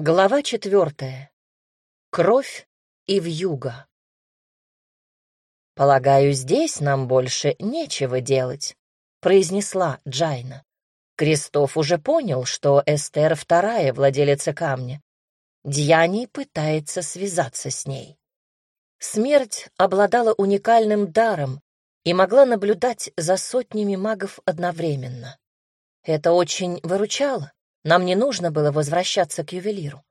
Глава четвертая. Кровь и вьюга. «Полагаю, здесь нам больше нечего делать», — произнесла Джайна. Крестов уже понял, что Эстер вторая владелица камня. Дьяни пытается связаться с ней. Смерть обладала уникальным даром и могла наблюдать за сотнями магов одновременно. Это очень выручало. Нам не нужно было возвращаться к ювелиру.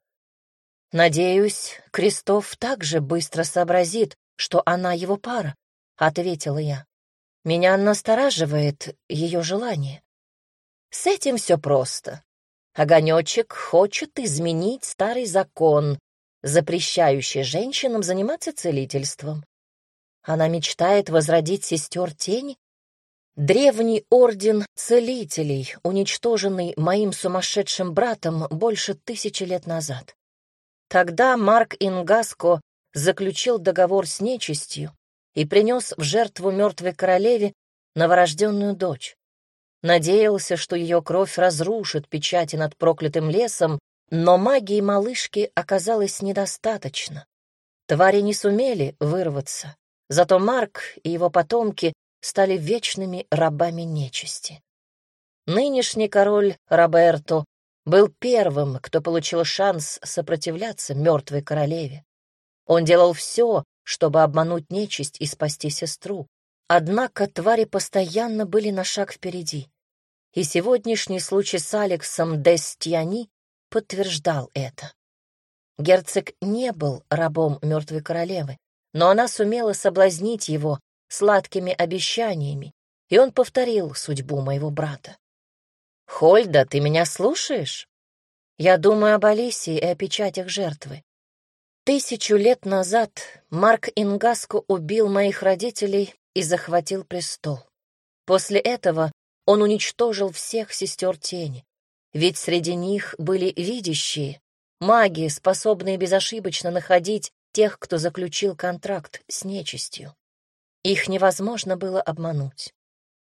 «Надеюсь, Крестов также быстро сообразит, что она его пара», — ответила я. «Меня настораживает ее желание». «С этим все просто. Огонечек хочет изменить старый закон, запрещающий женщинам заниматься целительством. Она мечтает возродить сестер тени Древний орден целителей, уничтоженный моим сумасшедшим братом больше тысячи лет назад. Тогда Марк Ингаско заключил договор с нечистью и принес в жертву мертвой королеве новорожденную дочь. Надеялся, что ее кровь разрушит печати над проклятым лесом, но магии малышки оказалось недостаточно. Твари не сумели вырваться, зато Марк и его потомки стали вечными рабами нечисти. Нынешний король Роберто был первым, кто получил шанс сопротивляться мертвой королеве. Он делал все, чтобы обмануть нечисть и спасти сестру. Однако твари постоянно были на шаг впереди. И сегодняшний случай с Алексом Дестьяни подтверждал это. Герцог не был рабом мертвой королевы, но она сумела соблазнить его сладкими обещаниями, и он повторил судьбу моего брата. «Хольда, ты меня слушаешь? Я думаю об Алисии и о печатях жертвы. Тысячу лет назад Марк Ингаско убил моих родителей и захватил престол. После этого он уничтожил всех сестер тени, ведь среди них были видящие, маги, способные безошибочно находить тех, кто заключил контракт с нечистью. Их невозможно было обмануть.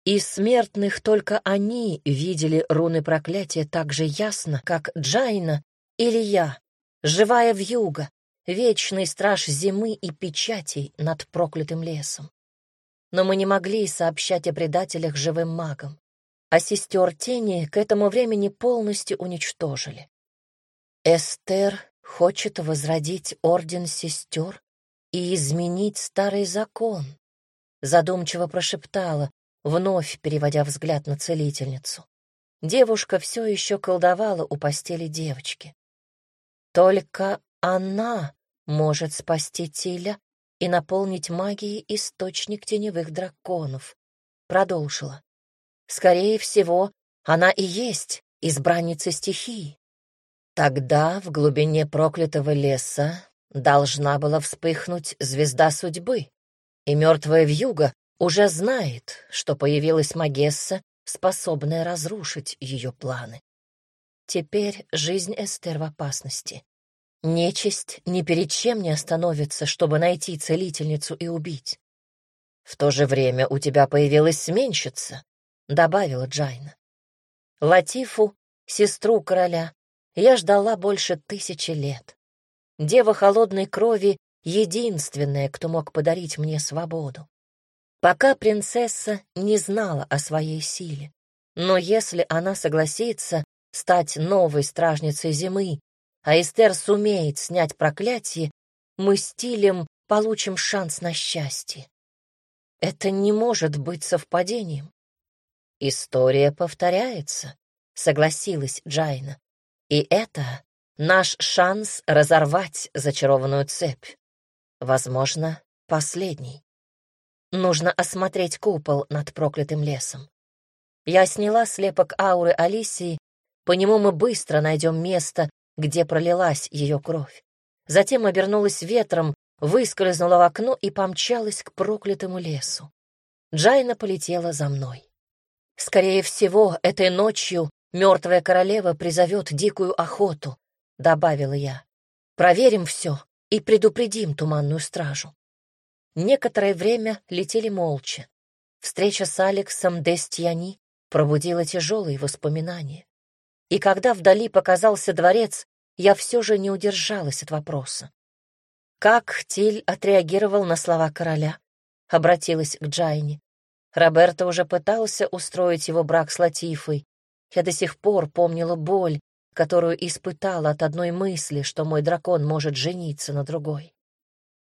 Из смертных только они видели руны проклятия так же ясно, как Джайна или я, живая вьюга, вечный страж зимы и печатей над проклятым лесом. Но мы не могли сообщать о предателях живым магам, а сестер тени к этому времени полностью уничтожили. Эстер хочет возродить орден сестер и изменить старый закон, задумчиво прошептала, вновь переводя взгляд на целительницу. Девушка все еще колдовала у постели девочки. Только она может спасти Тиля и наполнить магией источник теневых драконов, продолжила. Скорее всего, она и есть избранница стихии. Тогда в глубине проклятого леса должна была вспыхнуть звезда судьбы, и мертвая вьюга уже знает, что появилась Магесса, способная разрушить ее планы. Теперь жизнь Эстер в опасности. Нечисть ни перед чем не остановится, чтобы найти целительницу и убить. «В то же время у тебя появилась сменщица», — добавила Джайна. Латифу, сестру короля, я ждала больше тысячи лет. Дева холодной крови единственная, кто мог подарить мне свободу. Пока принцесса не знала о своей силе. Но если она согласится стать новой стражницей зимы, а Эстер сумеет снять проклятие, мы с Тилем получим шанс на счастье. Это не может быть совпадением. История повторяется, согласилась Джайна. И это наш шанс разорвать зачарованную цепь. Возможно, последний. Нужно осмотреть купол над проклятым лесом. Я сняла слепок ауры Алисии, по нему мы быстро найдем место, где пролилась ее кровь. Затем обернулась ветром, выскользнула в окно и помчалась к проклятому лесу. Джайна полетела за мной. Скорее всего, этой ночью мертвая королева призовет дикую охоту, добавила я. Проверим все и предупредим туманную стражу. Некоторое время летели молча. Встреча с Алексом Дестьяни пробудила тяжелые воспоминания. И когда вдали показался дворец, я все же не удержалась от вопроса. Как Тиль отреагировал на слова короля? Обратилась к Джайне. Роберто уже пытался устроить его брак с Латифой. Я до сих пор помнила боль, которую испытала от одной мысли, что мой дракон может жениться на другой.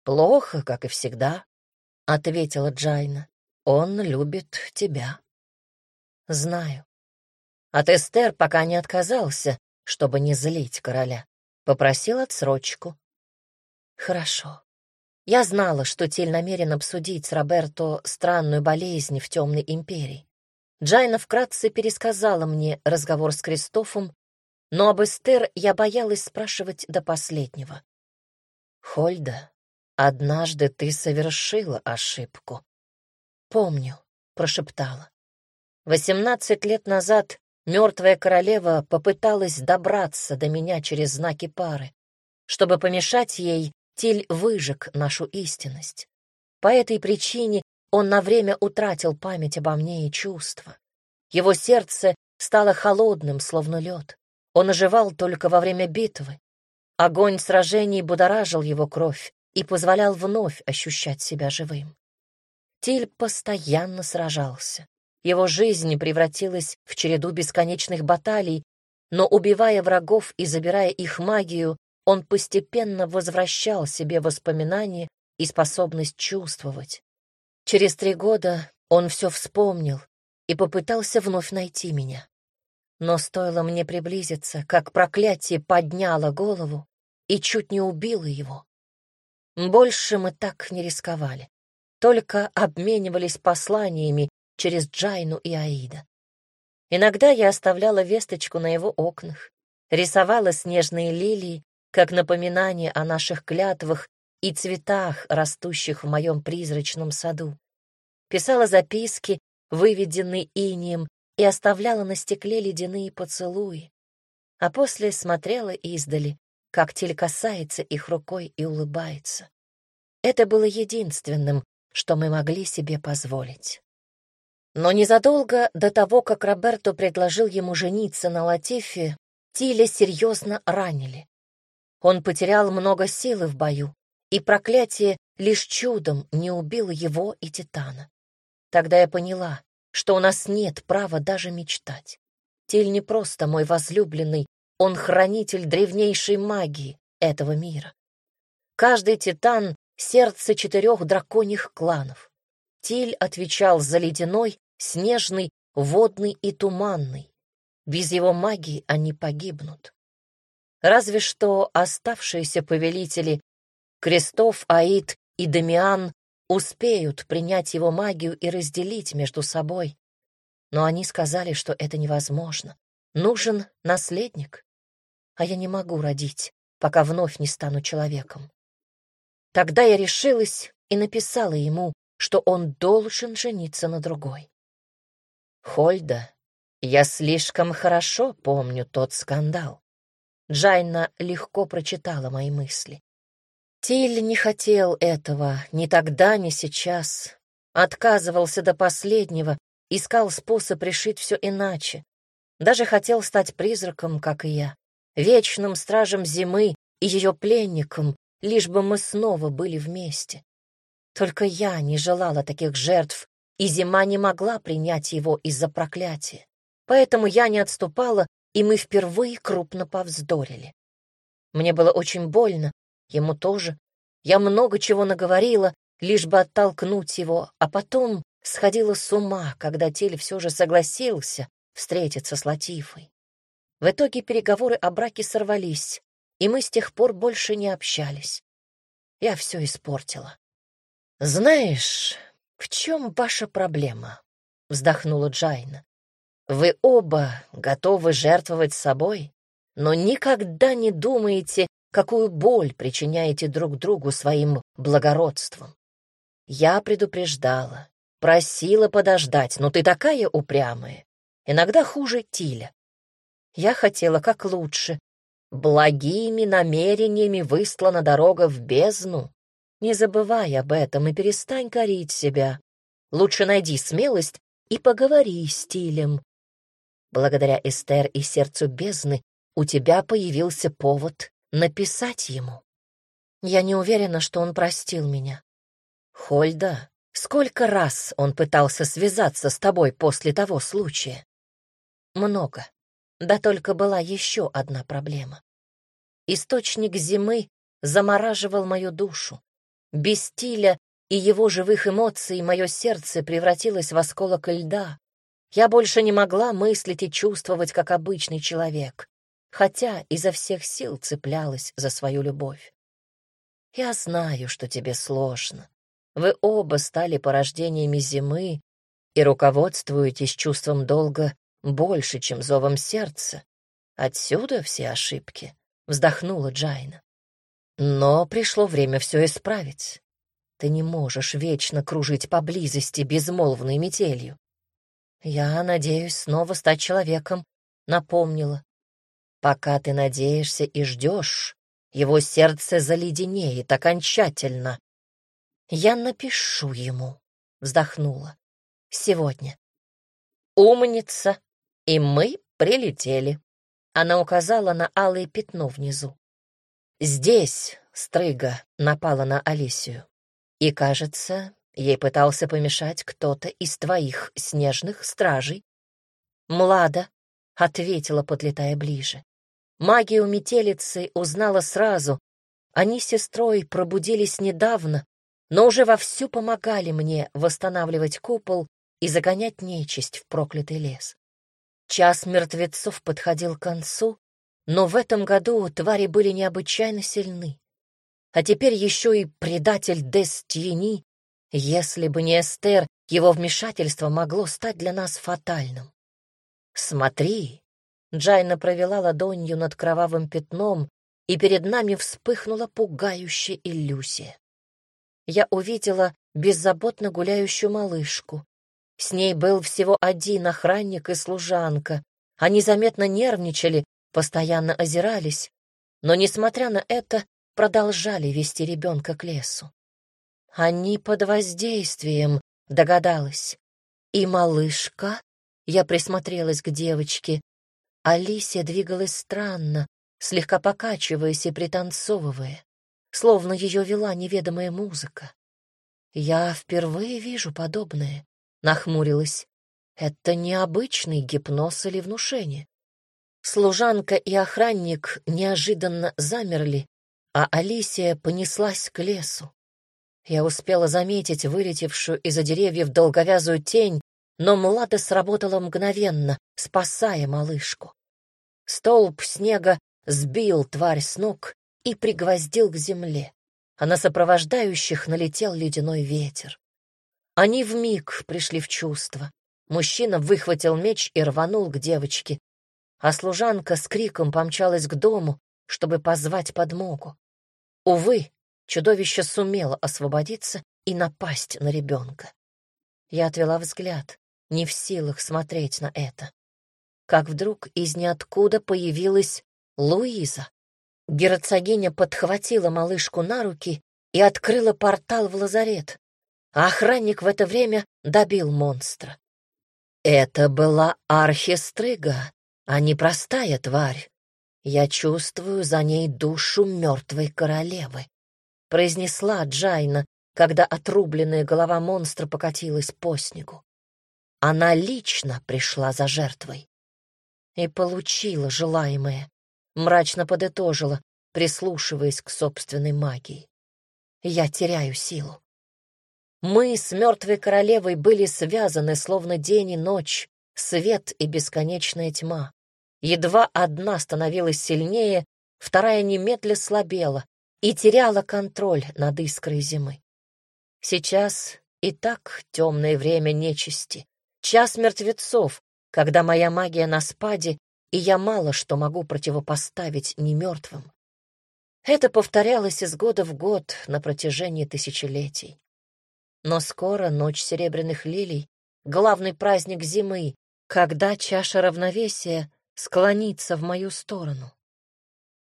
«Плохо, как и всегда», — ответила Джайна. «Он любит тебя». «Знаю». От Эстер пока не отказался, чтобы не злить короля. Попросил отсрочку. «Хорошо». Я знала, что Тель намерен обсудить с Роберто странную болезнь в Темной империи. Джайна вкратце пересказала мне разговор с Кристофом, но об Эстер я боялась спрашивать до последнего. «Хольда, однажды ты совершила ошибку». «Помню», — прошептала. «Восемнадцать лет назад мертвая королева попыталась добраться до меня через знаки пары. Чтобы помешать ей, Тиль выжег нашу истинность. По этой причине он на время утратил память обо мне и чувства. Его сердце стало холодным, словно лед. Он оживал только во время битвы. Огонь сражений будоражил его кровь и позволял вновь ощущать себя живым. Тиль постоянно сражался. Его жизнь превратилась в череду бесконечных баталий, но, убивая врагов и забирая их магию, он постепенно возвращал себе воспоминания и способность чувствовать. Через три года он все вспомнил и попытался вновь найти меня. Но стоило мне приблизиться, как проклятие подняло голову и чуть не убило его. Больше мы так не рисковали, только обменивались посланиями через Джайну и Аида. Иногда я оставляла весточку на его окнах, рисовала снежные лилии как напоминание о наших клятвах и цветах, растущих в моем призрачном саду. Писала записки, выведенные инием, и оставляла на стекле ледяные поцелуи, а после смотрела издали, как тель касается их рукой и улыбается. Это было единственным, что мы могли себе позволить. Но незадолго до того, как Роберто предложил ему жениться на Латифе, Тиля серьезно ранили. Он потерял много силы в бою, и проклятие лишь чудом не убило его и Титана. Тогда я поняла, что у нас нет права даже мечтать. Тиль не просто мой возлюбленный, он хранитель древнейшей магии этого мира. Каждый Титан — сердце четырех драконьих кланов. Тиль отвечал за ледяной, снежный, водный и туманный. Без его магии они погибнут. Разве что оставшиеся повелители Крестов, Аид и Дамиан успеют принять его магию и разделить между собой. Но они сказали, что это невозможно. Нужен наследник. А я не могу родить, пока вновь не стану человеком. Тогда я решилась и написала ему, что он должен жениться на другой. Хольда, я слишком хорошо помню тот скандал. Джайна легко прочитала мои мысли. Тиль не хотел этого ни тогда, ни сейчас. Отказывался до последнего, искал способ решить все иначе. Даже хотел стать призраком, как и я, вечным стражем зимы и ее пленником, лишь бы мы снова были вместе. Только я не желала таких жертв, и зима не могла принять его из-за проклятия. Поэтому я не отступала и мы впервые крупно повздорили. Мне было очень больно, ему тоже. Я много чего наговорила, лишь бы оттолкнуть его, а потом сходила с ума, когда Тель все же согласился встретиться с Латифой. В итоге переговоры о браке сорвались, и мы с тех пор больше не общались. Я все испортила. «Знаешь, в чем ваша проблема?» — вздохнула Джайна. Вы оба готовы жертвовать собой, но никогда не думаете, какую боль причиняете друг другу своим благородством. Я предупреждала, просила подождать, но ты такая упрямая, иногда хуже Тиля. Я хотела как лучше. Благими намерениями выслана дорога в бездну. Не забывай об этом и перестань корить себя. Лучше найди смелость и поговори с Тилем, Благодаря Эстер и сердцу бездны у тебя появился повод написать ему. Я не уверена, что он простил меня. Хольда, сколько раз он пытался связаться с тобой после того случая? Много. Да только была еще одна проблема. Источник зимы замораживал мою душу. Без стиля и его живых эмоций мое сердце превратилось в осколок льда. Я больше не могла мыслить и чувствовать, как обычный человек, хотя изо всех сил цеплялась за свою любовь. Я знаю, что тебе сложно. Вы оба стали порождениями зимы и руководствуетесь чувством долга больше, чем зовом сердца. Отсюда все ошибки, — вздохнула Джайна. Но пришло время все исправить. Ты не можешь вечно кружить поблизости безмолвной метелью. Я надеюсь снова стать человеком, напомнила. Пока ты надеешься и ждешь, его сердце заледенеет окончательно. Я напишу ему, вздохнула. Сегодня. Умница. И мы прилетели. Она указала на алое пятно внизу. Здесь Стрыга напала на Алисию. И, кажется, ей пытался помешать кто-то из твоих снежных стражей. Млада ответила, подлетая ближе. Магию метелицы узнала сразу. Они с сестрой пробудились недавно, но уже вовсю помогали мне восстанавливать купол и загонять нечисть в проклятый лес. Час мертвецов подходил к концу, но в этом году твари были необычайно сильны. А теперь еще и предатель Дестьени. Если бы не Эстер, его вмешательство могло стать для нас фатальным. «Смотри!» Джайна провела ладонью над кровавым пятном, и перед нами вспыхнула пугающая иллюзия. Я увидела беззаботно гуляющую малышку. С ней был всего один охранник и служанка. Они заметно нервничали, постоянно озирались, но, несмотря на это, продолжали вести ребенка к лесу. Они под воздействием, догадалась. И малышка, я присмотрелась к девочке, Алисия двигалась странно, слегка покачиваясь и пританцовывая, словно ее вела неведомая музыка. Я впервые вижу подобное, нахмурилась. Это необычный гипноз или внушение. Служанка и охранник неожиданно замерли, а Алисия понеслась к лесу. Я успела заметить вылетевшую из-за деревьев долговязую тень, но Млада сработала мгновенно, спасая малышку. Столб снега сбил тварь с ног и пригвоздил к земле, а на сопровождающих налетел ледяной ветер. Они вмиг пришли в чувство. Мужчина выхватил меч и рванул к девочке, а служанка с криком помчалась к дому, чтобы позвать подмогу. Увы, чудовище сумело освободиться и напасть на ребенка. Я отвела взгляд, не в силах смотреть на это. Как вдруг из ниоткуда появилась Луиза. Герцогиня подхватила малышку на руки и открыла портал в лазарет, а охранник в это время добил монстра. Это была архистрыга, а не простая тварь. Я чувствую за ней душу мертвой королевы, произнесла Джайна, когда отрубленная голова монстра покатилась по снегу. Она лично пришла за жертвой и получила желаемое, мрачно подытожила, прислушиваясь к собственной магии. Я теряю силу. Мы с мертвой королевой были связаны, словно день и ночь, свет и бесконечная тьма. Едва одна становилась сильнее, вторая немедля слабела и теряла контроль над искрой зимы. Сейчас и так темное время нечисти, час мертвецов, когда моя магия на спаде, и я мало что могу противопоставить немертвым. Это повторялось из года в год на протяжении тысячелетий. Но скоро ночь серебряных лилий, главный праздник зимы, когда чаша равновесия склониться в мою сторону.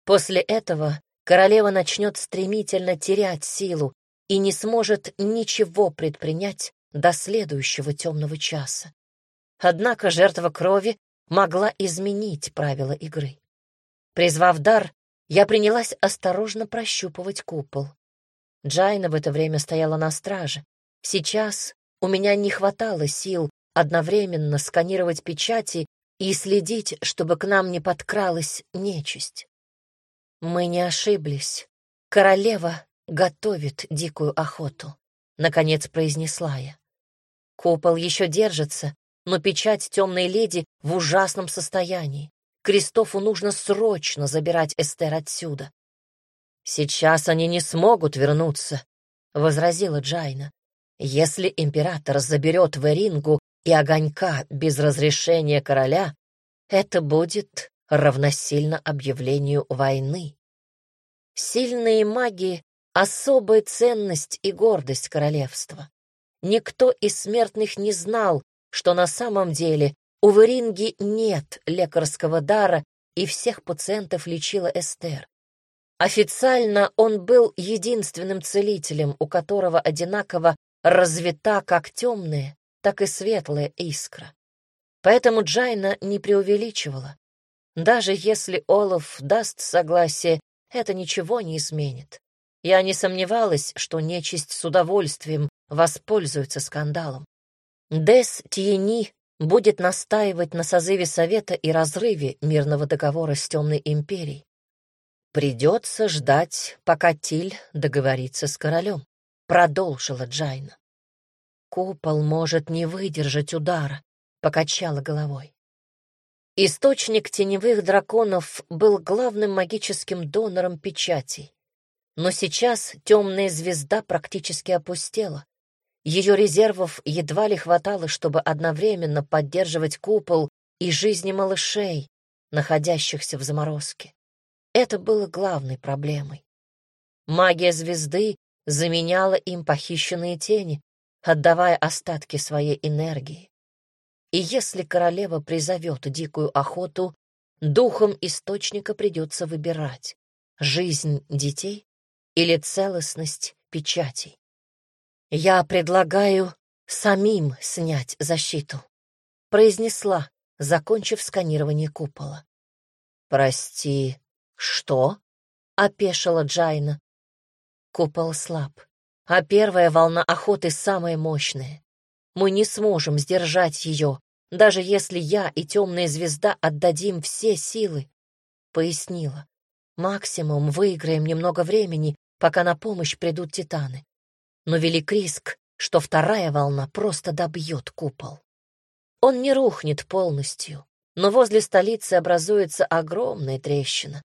После этого королева начнет стремительно терять силу и не сможет ничего предпринять до следующего темного часа. Однако жертва крови могла изменить правила игры. Призвав дар, я принялась осторожно прощупывать купол. Джайна в это время стояла на страже. Сейчас у меня не хватало сил одновременно сканировать печати и следить, чтобы к нам не подкралась нечисть. Мы не ошиблись. Королева готовит дикую охоту, — наконец произнесла я. Купол еще держится, но печать темной леди в ужасном состоянии. Кристофу нужно срочно забирать Эстер отсюда. «Сейчас они не смогут вернуться», — возразила Джайна. «Если император заберет Верингу и огонька без разрешения короля, это будет равносильно объявлению войны. Сильные маги — особая ценность и гордость королевства. Никто из смертных не знал, что на самом деле у Веринги нет лекарского дара, и всех пациентов лечила Эстер. Официально он был единственным целителем, у которого одинаково развита как темная, так и светлая искра. Поэтому Джайна не преувеличивала. Даже если Олаф даст согласие, это ничего не изменит. Я не сомневалась, что нечисть с удовольствием воспользуется скандалом. Дес Тьени будет настаивать на созыве Совета и разрыве мирного договора с Темной Империей. Придется ждать, пока Тиль договорится с королем, продолжила Джайна. Купол может не выдержать удара, покачала головой. Источник теневых драконов был главным магическим донором печатей. Но сейчас темная звезда практически опустела. Ее резервов едва ли хватало, чтобы одновременно поддерживать купол и жизни малышей, находящихся в заморозке. Это было главной проблемой. Магия звезды заменяла им похищенные тени, отдавая остатки своей энергии. И если королева призовет дикую охоту, духом источника придется выбирать — жизнь детей или целостность печатей. «Я предлагаю самим снять защиту», — произнесла, закончив сканирование купола. «Прости, что?» — опешила Джайна. Купол слаб, а первая волна охоты самая мощная. Мы не сможем сдержать ее, даже если я и темная звезда отдадим все силы, — пояснила. Максимум выиграем немного времени, пока на помощь придут титаны но велик риск, что вторая волна просто добьет купол. Он не рухнет полностью, но возле столицы образуется огромная трещина.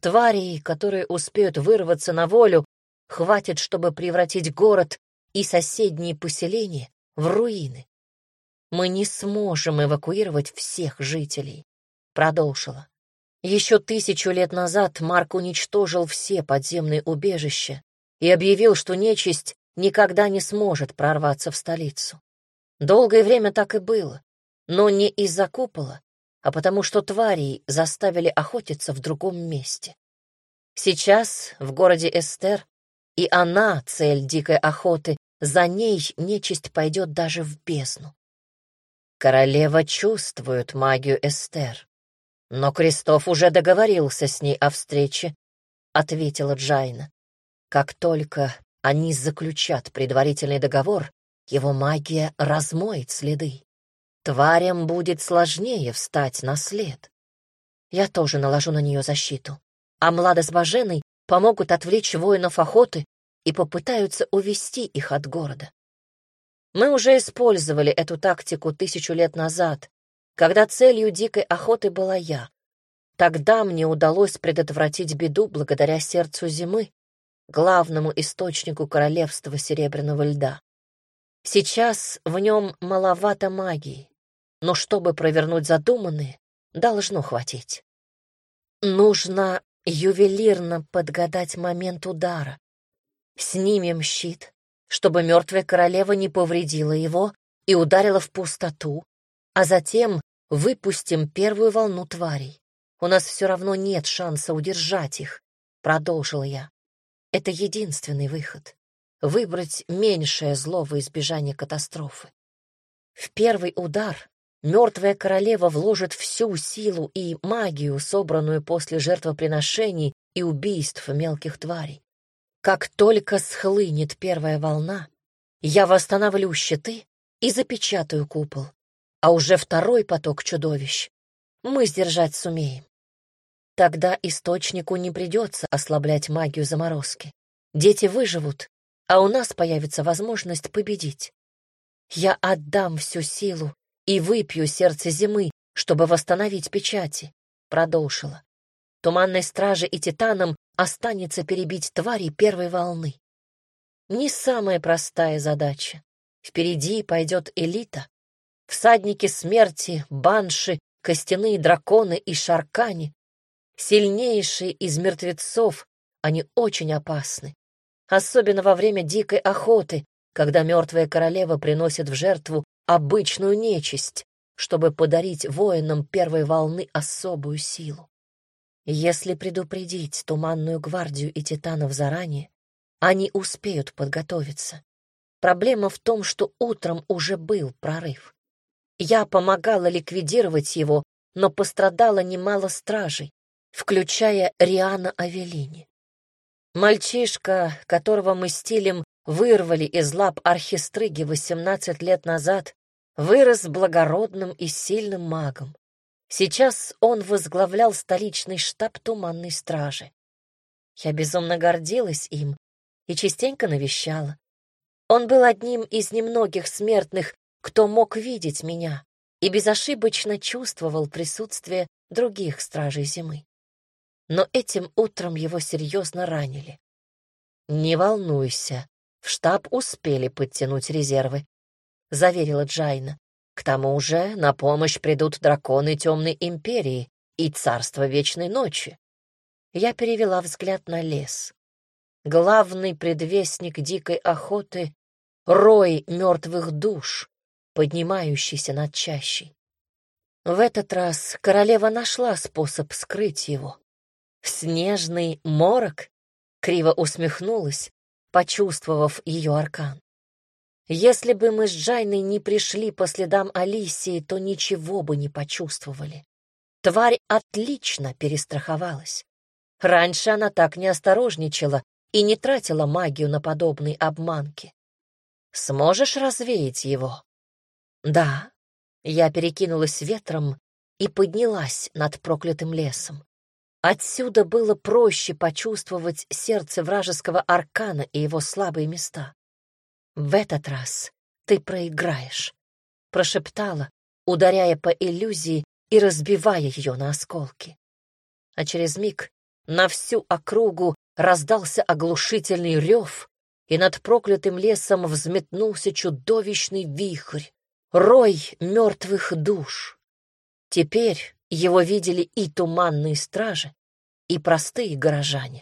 Тварей, которые успеют вырваться на волю, хватит, чтобы превратить город и соседние поселения в руины. Мы не сможем эвакуировать всех жителей, продолжила. Еще тысячу лет назад Марк уничтожил все подземные убежища и объявил, что нечисть никогда не сможет прорваться в столицу. Долгое время так и было, но не из-за купола, а потому что тварей заставили охотиться в другом месте. Сейчас в городе Эстер и она цель дикой охоты, за ней нечисть пойдет даже в бездну. Королева чувствует магию Эстер, но Крестов уже договорился с ней о встрече, — ответила Джайна. Как только они заключат предварительный договор, его магия размоет следы. Тварям будет сложнее встать на след. Я тоже наложу на нее защиту, а Млада с Баженой помогут отвлечь воинов охоты и попытаются увести их от города. Мы уже использовали эту тактику тысячу лет назад, когда целью дикой охоты была я. Тогда мне удалось предотвратить беду благодаря сердцу зимы, главному источнику королевства Серебряного льда. Сейчас в нем маловато магии, но чтобы провернуть задуманное, должно хватить. Нужно ювелирно подгадать момент удара. Снимем щит, чтобы мертвая королева не повредила его и ударила в пустоту, а затем выпустим первую волну тварей. У нас все равно нет шанса удержать их, — продолжила я. Это единственный выход — выбрать меньшее зло во избежание катастрофы. В первый удар мертвая королева вложит всю силу и магию, собранную после жертвоприношений и убийств мелких тварей. Как только схлынет первая волна, я восстановлю щиты и запечатаю купол, а уже второй поток чудовищ мы сдержать сумеем. Тогда источнику не придется ослаблять магию заморозки. Дети выживут, а у нас появится возможность победить. Я отдам всю силу и выпью сердце зимы, чтобы восстановить печати, — продолжила. Туманной страже и титанам останется перебить твари первой волны. Не самая простая задача. Впереди пойдет элита. Всадники смерти, банши, костяные драконы и шаркани. Сильнейшие из мертвецов, они очень опасны. Особенно во время дикой охоты, когда мертвая королева приносит в жертву обычную нечисть, чтобы подарить воинам первой волны особую силу. Если предупредить Туманную гвардию и титанов заранее, они успеют подготовиться. Проблема в том, что утром уже был прорыв. Я помогала ликвидировать его, но пострадало немало стражей, включая Риана Авелини. Мальчишка, которого мы стилем вырвали из лап архистрыги 18 лет назад, вырос благородным и сильным магом. Сейчас он возглавлял столичный штаб Туманной Стражи. Я безумно гордилась им и частенько навещала. Он был одним из немногих смертных, кто мог видеть меня и безошибочно чувствовал присутствие других стражей зимы. Но этим утром его серьезно ранили. «Не волнуйся, в штаб успели подтянуть резервы», — заверила Джайна. «К тому же на помощь придут драконы Темной Империи и Царство Вечной Ночи». Я перевела взгляд на лес. Главный предвестник дикой охоты — рой мертвых душ, поднимающийся над чащей. В этот раз королева нашла способ скрыть его. Снежный морок криво усмехнулась, почувствовав ее аркан. Если бы мы с Джайной не пришли по следам Алисии, то ничего бы не почувствовали. Тварь отлично перестраховалась. Раньше она так не осторожничала и не тратила магию на подобные обманки. Сможешь развеять его? Да. Я перекинулась ветром и поднялась над проклятым лесом. Отсюда было проще почувствовать сердце вражеского аркана и его слабые места. «В этот раз ты проиграешь», — прошептала, ударяя по иллюзии и разбивая ее на осколки. А через миг на всю округу раздался оглушительный рев, и над проклятым лесом взметнулся чудовищный вихрь, рой мертвых душ. Теперь его видели и туманные стражи, и простые горожане.